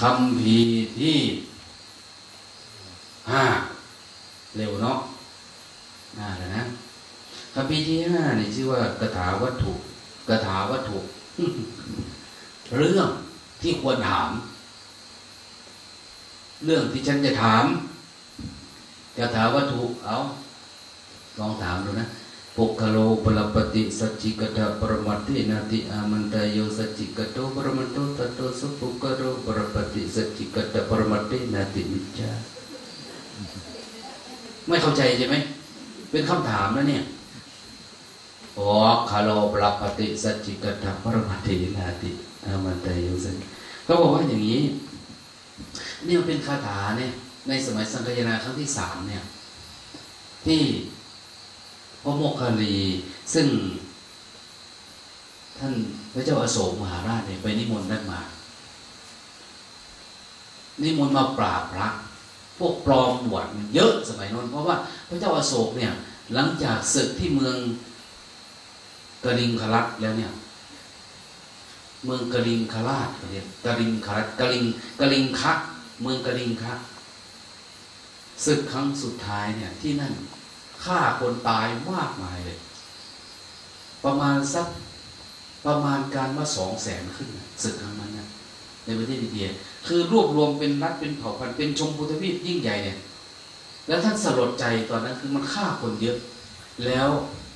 คำพีที่ห้าเร็วเนาะน่าแล้วนะคำพีที่ห้านี่ชื่อว่ากถาวัตถุกถาวัตถุเรื่องที่ควรถาม เรื่องที่ฉันจะถามกถาวัตถุเอาลองถามดูนะ ปุคโลปลปติสัจจิกตาปรมัตตินาติอามันตโยสัจจิกโตปรมัตโตตโตสุปุคโลปรปติสัจจิกตาปรมัตตินาติมิจฉาไม่เข้าใจใช่ไหมเป็นคำถามนะเนี่ยโอ้คาโลปลปติสัจจิกตาปรมัตตินาติอามันตโยสัจเขาบอกว่าอย่างนี้นี่มันเป็นคาถาเนี่ยในสมัยสังคยนาครั้งที่สามเนี่ยที่ พระโมคคัลลีซึ่งท่านพระเจ้าอาโศกมหาราชเนี่ยไปนิมนต์ท่านมา นิมนต์มาปราบพระพวกปลอมบวชเยอะสมัยนั้นเพราะว่าพระเจ้าอาโศกเนี่ยหลังจากศึกที่เมืองกลิงคลัตแล้วเนี่ย เมืองกลิงคราชเรียกกลิงคลัตกลิงกลิงคะเมืองกลิงคะศึกครั้งสุดท้ายเนี่ยที่นั่น ฆ่าคนตายมากมายเลย ประมาณสักประมาณการว่าสองแสนขึ้นศึกครั้งนั้นนะในประเทศอินเดีย คือรวบรวมเป็นรัฐเป็นเผ่าพันธุ์เป็นชมพูทวีปยิ่งใหญ่เนี่ยแล้วท่านสลดใจตอนนั้นคือมันฆ่าคนเยอะ แล้ว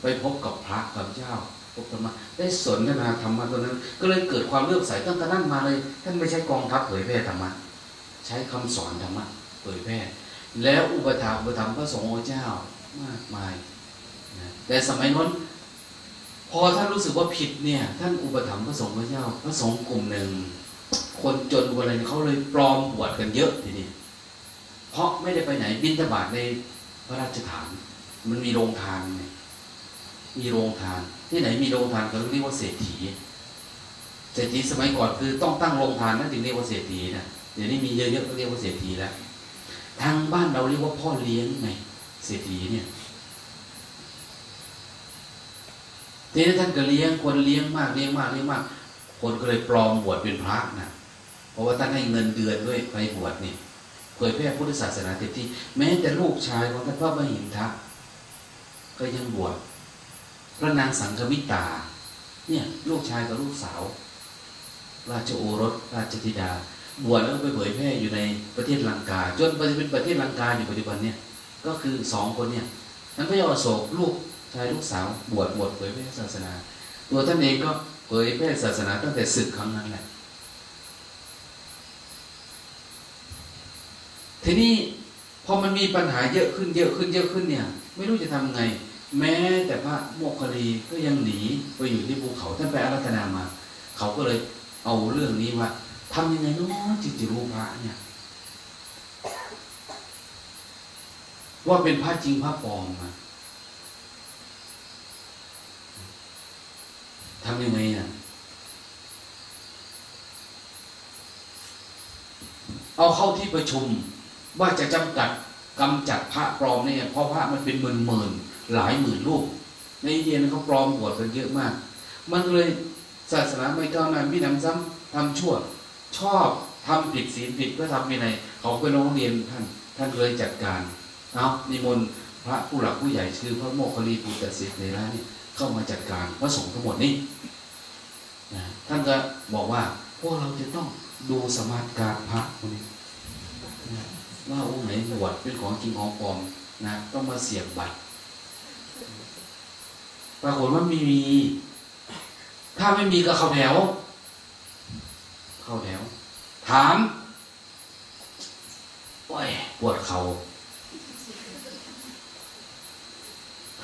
ไปพบกับพระกับเจ้าพบธรรมะได้สนทนาธรรมะตอนนั้น ก็เลยเกิดความเลื่อมใสตั้งแต่นั้นมาเลย ท่านไม่ใช่กองทัพเผยแพร่ธรรมะใช้คำสอนธรรมะเผยแพร่แล้วอุปถาอุปถัมภ์พระสงฆ์เจ้า มากมายนะแต่สมัยนั้นพอท่านรู้สึกว่าผิดเนี่ย ท่านอุปถัมภ์พระสงฆ์พระเจ้าพระสงฆ์กลุ่มหนึ่ง คนจนคนอะไรเขาเลยปลอมบวชกันเยอะทีนี้เพราะไม่ได้ไปไหนบินทบาทในพระราชฐาน มันมีโรงทานมีโรงทาน ที่ไหนมีโรงทานเขาเรียกว่าเศรษฐีเศรษฐีสมัยก่อนคือต้องตั้งโรงทานนั่นจึงเรียกว่าเศรษฐีนะเดี๋ยวนี้มีเยอะๆก็เรียกว่าเศรษฐีแล้วทางบ้านเราเรียกว่าพ่อเลี้ยงไง เศรษฐีเนี่ยทีนี้ท่านก็เลี้ยงคนเลี้ยงมากเลี้ยงมากเลี้ยงมาก คนก็เลยปลอมบวชเป็นพระนะเพราะว่าท่านให้เงินเดือนด้วยไปบวชนี่เผยแพร่พุทธศาสนาเต็มที่ แม้แต่ลูกชายของท่านพระมหินทะก็ยังบวชพระนางสังฆวิตา เนี่ยลูกชายกับลูกสาว ราชโอรสราชธิดา บวชแล้วไปเผยแพร่อยู่ในประเทศลังกา จนเป็นประเทศลังกาอยู่ปัจจุบันเนี่ย ก็คือสองคนเนี่ยนั้นพระเยาโศกลูกชายลูกสาวบวชบวชเผยแพร่ศาสนา ตัวท่านเองก็เผยแพร่ศาสนาตั้งแต่ศึกครั้งนั้นแหละทีนี้พอมันมีปัญหาเยอะขึ้นเยอะขึ้นเยอะขึ้นเนี่ย ไม่รู้จะทำไง แม้แต่พระโมคคลีก็ยังหนีไปอยู่ที่ภูเขาท่านไปอารัธนามา เขาก็เลยเอาเรื่องนี้ว่าทำยังไงเนาะจิตจิรูพระเนี่ย ว่าเป็นพระจริงพระปลอมมาทำยังไงอะเอาเข้าที่ประชุมว่าจะจำกัดกำจัดพระปลอมเนี่ยเพราะพระมันเป็นหมื่นหมื่นหลายหมื่นรูป ในอินเดียเขาปลอมบวชกันเยอะมาก มันเลยศาสนาไม่ก้าวหน้ามีนำซ้ำทำชั่ว ชอบทำผิดศีลผิดก็ทำไปไหนเขาไปโรงเรียนท่าน ท่านเลยจัดการ เอานิมนต์พระผู้หลักผู้ใหญ่ชื่อพระโมคคัลลีปุตตสิทธิ์ในร้านนี้เข้ามาจัดการพระสงฆ์ทั้งหมดนี้นะท่านก็บอกว่าพวกเราจะต้องดูสมาธิการพระคนนี้นะว่าองค์ไหนบวชเป็นของจริงของปลอมนะต้องมาเสียบบัตรปรากฏว่ามีมี ถ้าไม่มีก็เข้าแถว เข้าแถว ถามโอ้ยปวดเข่า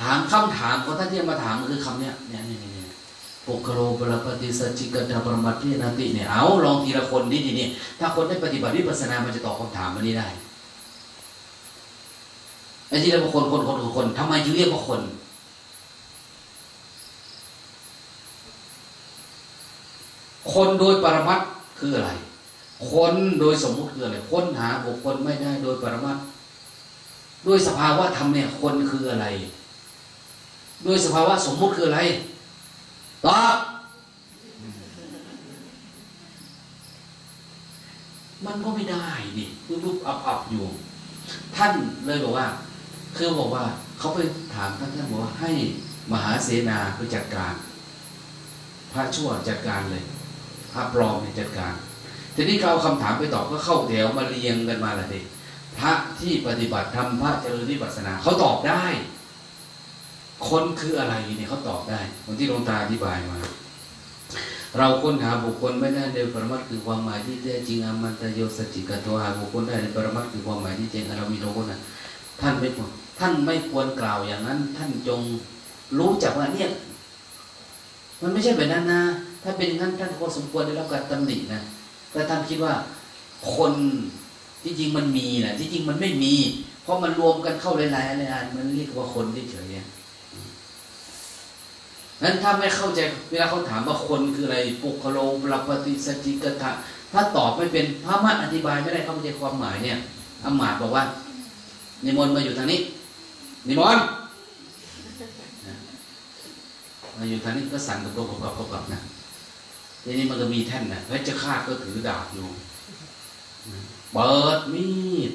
ถามคำถามของท่านที่มาถามคือคำเนี้ยเนี่ยเนี่ยเนี่ยปุคโรปรปฏิสัจจิกตาปรมัตินาติเนี่ยเอาลองทีละคนนี่นี่ถ้าคนได้ปฏิบัติวิปัสสนามันจะตอบคำถามมันนี้ได้ไอ้ที่เราบอกคนคนคนคนทำไมจึงเรียกว่าคน คนโดยปรมัตคืออะไร คนโดยสมมุติคืออะไรค้นหาบุคคลไม่ได้โดยปรมัตด้วยสภาวะธรรมเนี่ยคนคืออะไร ด้วยสภาวะสมมุติคืออะไรตอบมันก็ไม่ได้ดิปุ๊บปุ๊บอับอับอยู่ ท่านเลยบอกว่า คือบอกว่าเขาไปถามท่านท่านบอกว่าให้มหาเสนาไปจัดการ พระชั่วจัดการเลย พระปลอมเนี่ยจัดการ ทีนี้เขาเอาคำถามไปตอบก็เข้าแถวมาเรียงกันมาละเด็กพระที่ปฏิบัติธรรมพระเจริญวิปัสสนาเขาตอบได้ คนคืออะไรเนี่ยเขาตอบได้เหมือนที่หลวงตาอธิบายมา เราค้นหาบุคคลไม่ได้ในปรมัตถ์คือความหมายที่แท้จริงอมันตโยสจิกตัวหาบุคคลได้ในปรมัตถ์คือความหมายที่จริงอราวิโนนะท่านไม่ควรท่านไม่ควรกล่าวอย่างนั้น ท่านจงรู้จักว่าเนี่ย มันไม่ใช่แบบนั้นนะถ้าเป็นอย่างนั้นท่านก็สมควรได้รับการตำหนินะแต่ท่านคิดว่าคนที่จริงมันมีนะที่จริงมันไม่มี เพราะมันรวมกันเข้าหลายๆอะไรอันมันเรียกว่าคนเฉยๆ นั้นถ้าไม่เข้าใจเวลาเขาถามว่าคนคืออะไรปุคโลปรปฏิสจิกตะถ้าตอบไม่เป็นพระมัดอธิบายไม่ได้เข้าใจความหมายเนี่ยอามาตบอกว่านิมนต์มาอยู่ทางนี้นิมนต์มาอยู่ทางนี้ก็สั่นกับตัวกับกบกับนะทีนี้มันก็มีแท่นนะแล้วจะฆ่าก็ถือดาบอยู่เปิดมีด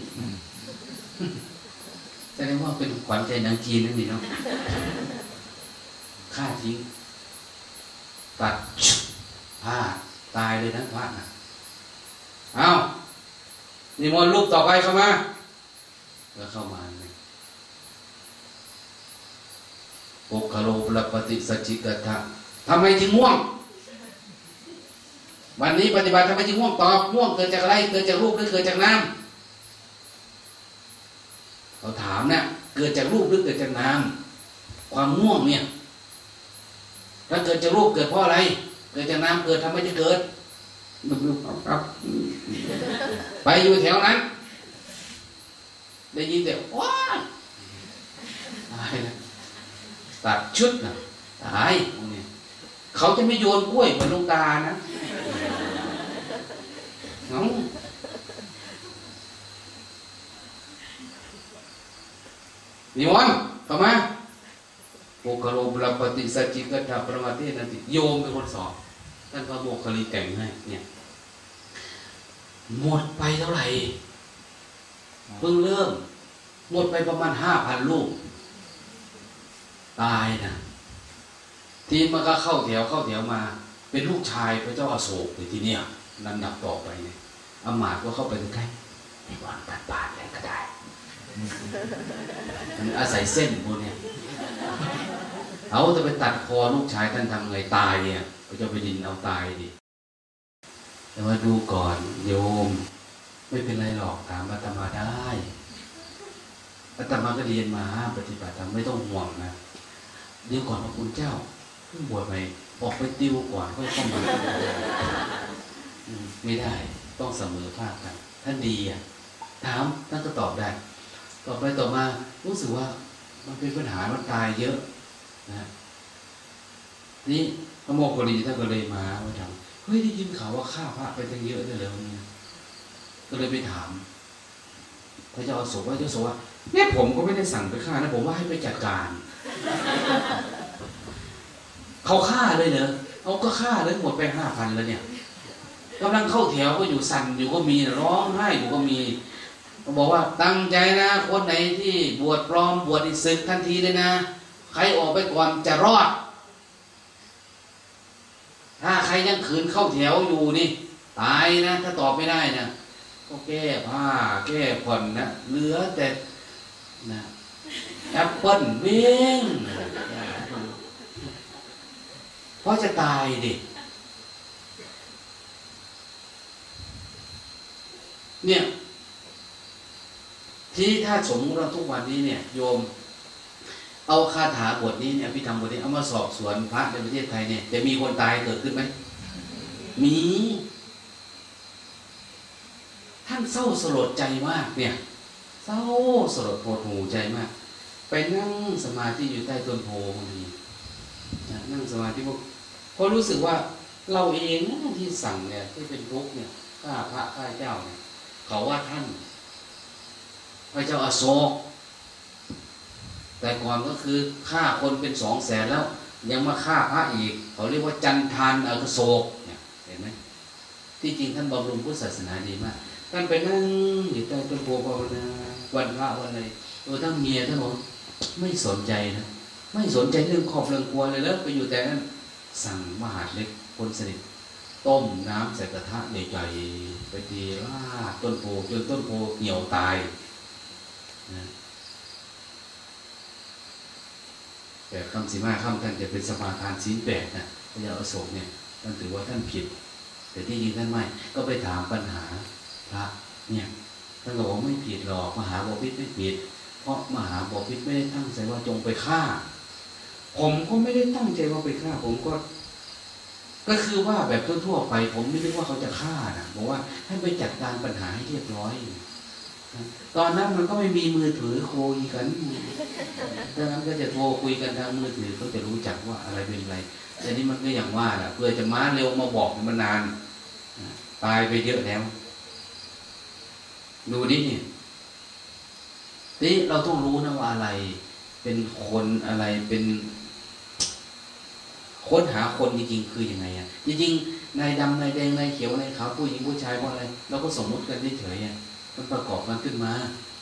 แสดงว่าเป็นขวัญใจนางจีนนั่นนี่เนาะ ทิ้งตัดผ้าตายเลยนะพระนะเอานิมนต์ลูกต่อไปเข้ามาก็เข้ามาเลยโอคาโลปรปฏิสัจจิกตะทำไมจึงง่วง วันนี้ปฏิบัติทำไมจึงง่วงตอบง่วงเกิดจากอะไรเกิดจากรูปหรือเกิดจากน้ำเราถามเนะี่ยเกิดจากรูปหรือเกิดจากน้ำความง่วงเนี่ย ถ้าเกิดจากรูปเกิดเพราะอะไร เกิดจากน้ำเกิดทำไมจะเกิดมันรูปครับ ไปอยู่แถวนั้น ได้ยินแต่ว้าตายนะตัดชุดนะตายพวกนี้เขาจะไม่โยนกล้วยเหมือนหลวงตานะน้องนิมนต์เข้ามา โมคโลปรปฏิสัจจิกถาประมาเทนันติโยมเป็นคนสอบท่านพระโมคคลีแต่งให้เนี่ยหมดไปเท่าไหร่เพิ่งเริ่ม หมดไปประมาณห้าพันลูก ตายนะทีมันก็เข้าแถวเข้าแถวมา เป็นลูกชายพระเจ้าอาโศกเลยทีเนี้ยนันดับต่อไปเนี่ยอามาตย์ก็เข้าไปใกล้ไม่วางตัดบาทอะไรก็ได้มันอาศัยเส้นพวกเนี้ย เอาจะไปตัดคอลูกชายท่านทำไงตายเนี่ยพระเจ้าไปดินเอาตายดิแต่ว่าดูก่อนโยม ไม่เป็นไรหรอกถามอาตมาได้อาตมาก็เรียนมาปฏิบัติธรรมไม่ต้องห่วงนะเดี๋ยวก่อนพระคุณเจ้าเพิ่งบวชไปออกไปติวก่อนก็เข้ามาอืมไม่ได้ต้องเสมอภาคกันท่านดีอะถามท่านก็ตอบได้ ต่อไปต่อมารู้สึกว่ามันเป็นปัญหามันตายเยอะ นะนี่พระโมคคัลลีท่านก็เลยมาว่าทำเฮ้ยได้ยินข่าวว่าฆ่าพระไปตั้งเยอะเลยแล้วเนี่ยก็เลยไปถาม พระเจ้าโศกว่าเจ้าโศกว่าเนี่ยผมก็ไม่ได้สั่งไปฆ่านะผมว่าให้ไปจัดการ เขาฆ่าเลยเหรอเขาก็ฆ่าเลยหมดไปห้าพันแล้วเนี่ยกำลังเข้าแถวก็อยู่สั่นอยู่ก็มีร้องไห้อยู่ก็มีเขาบอกว่าตั้งใจนะคนไหนที่บวชปลอมบวชอีศึกทันทีเลยนะ ใครออกไปก่อนจะรอด ถ้าใครยังขืนเข้าแถวอยู่นี่ ตายนะ ถ้าตอบไม่ได้นะก็แก้ผ้าแก้ผ่อนนะเหลือแต่นะแอปเปิ้ลวิ่งเพราะจะตายดิเนี่ย ที่ถ้าสมมติเราทุกวันนี้เนี่ย โยม เอาคาถาบทนี้เนี่ยพิธรรมบทนี้เอามาสอบสวนพระในประเทศไทยเนี่ยจะมีคนตายเกิดขึ้นไหมมี ท่านเศร้าสลดใจมากเนี่ยเศร้าสลดปวดหูใจมาก ไปนั่งสมาธิอยู่ใต้ต้นโพบางทีนั่งสมาธิพวกเพรารู้สึกว่าเราเองนะที่สั่งเนี่ยที่เป็นทุกข์เนี่ยข้าพระข้าเจ้าเนี่ยเขาว่าท่านพระเจ้าอาโศก แต่ก่อนก็คือฆ่าคนเป็นสองแสนแล้ว ยังมาฆ่าพระอีก เขาเรียกว่าจันทานอโศกเนี่ยเห็นไหมที่จริงท่านบำรุงพุทธศาสนาดีมาก ท่านไปนั่งอยู่ใต้ต้นโพภาวนาวันพระวันอะไรตัวทั้งเมียทั้งบอกไม่สนใจนะ ไม่สนใจเรื่องครอบเรื่องครัวเลยแล้วไปอยู่แต่นั้นสั่งมหาดเล็กคนสนิทต้มน้ำใส่กระทะใหญ่ๆไปทีลาต้นโพจนต้นโพเหี่ยวตายนะ แต่คำสีมาคำท่านจะเป็นสมาทานศีลแปดนะพระยาอโศกเนี่ยท่านถือว่าท่านผิด แต่ที่จริงท่านไม่ ก็ไปถามปัญหาพระเนี่ยท่านบอกว่าไม่ผิดหรอกมหาบพิตรไม่ผิด เพราะมหาบพิตรไม่ได้ตั้งใจว่าจงไปฆ่า ผมก็ไม่ได้ตั้งใจว่าไปฆ่า ผมก็ ก็คือว่าแบบทั่วๆไป ผมไม่ได้ว่าเขาจะฆ่านะบอกว่าให้ไปจัดการปัญหาให้เรียบร้อย ตอนนั้นมันก็ไม่มีมือถือคุยกันดังนั้นก็จะโทรคุยกันทางมือถือก็จะรู้จักว่าอะไรเป็นอะไรแต่นี่มันก็อย่างว่าแหละเพื่อจะมาเร็วมาบอกมันนาน ตายไปเยอะแล้ว ดูดิเนี่ยนี่เราต้องรู้นะว่าอะไร เป็นคนอะไรเป็นค้นหาคนจริงๆคือยังไงอะจริงๆนายดำนายแดงนายเขียวนายขาวผู้หญิงผู้ชายว่าอะไรเราก็สมมุติกันเฉยๆ มันประกอบมันขึ้นมา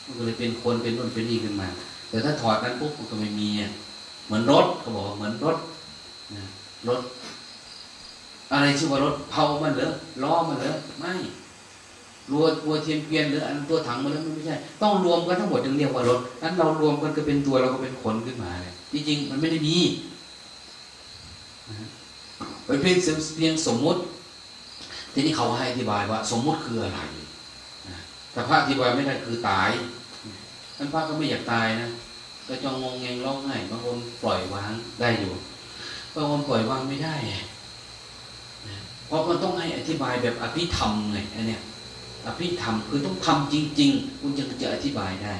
มันก็เลยเป็นคนเป็นนู่นเป็นนี่ขึ้นมา แต่ถ้าถอดนั้นปุ๊บมันก็ไม่มีเหมือนรถเขาบอกเหมือนรถนะรถ อะไรชื่อว่ารถเผามันเหรอล้อมันเหรอไม่รัวรัวเทียนเกวียนหรืออันตัวถังมันแล้วมันไม่ใช่ ต้องรวมกันทั้งหมดถึงเรียกว่ารถนั้นเรารวมกันก็เป็นตัวเราก็เป็นขนขึ้นมาเลยจริงๆมันไม่ได้มีไปเพียงเพียงสมมุติ ทีนี้เขาให้อธิบายว่า สมมุติคืออะไร แต่พระอธิบาไม่ได้คือตายท่านพระก็ไม่อยากตายนะก็จองงงเงงร้องไห้บางคนปล่อยวางได้อยู่บางคนปล่อยวางไม่ได้เพราะมันต้องให้อธิบายแบบอภิธรรมไงอันเนี้ยอภิธรรมคือต้องทำจริง ๆ คุณจึงจะอธิบายได้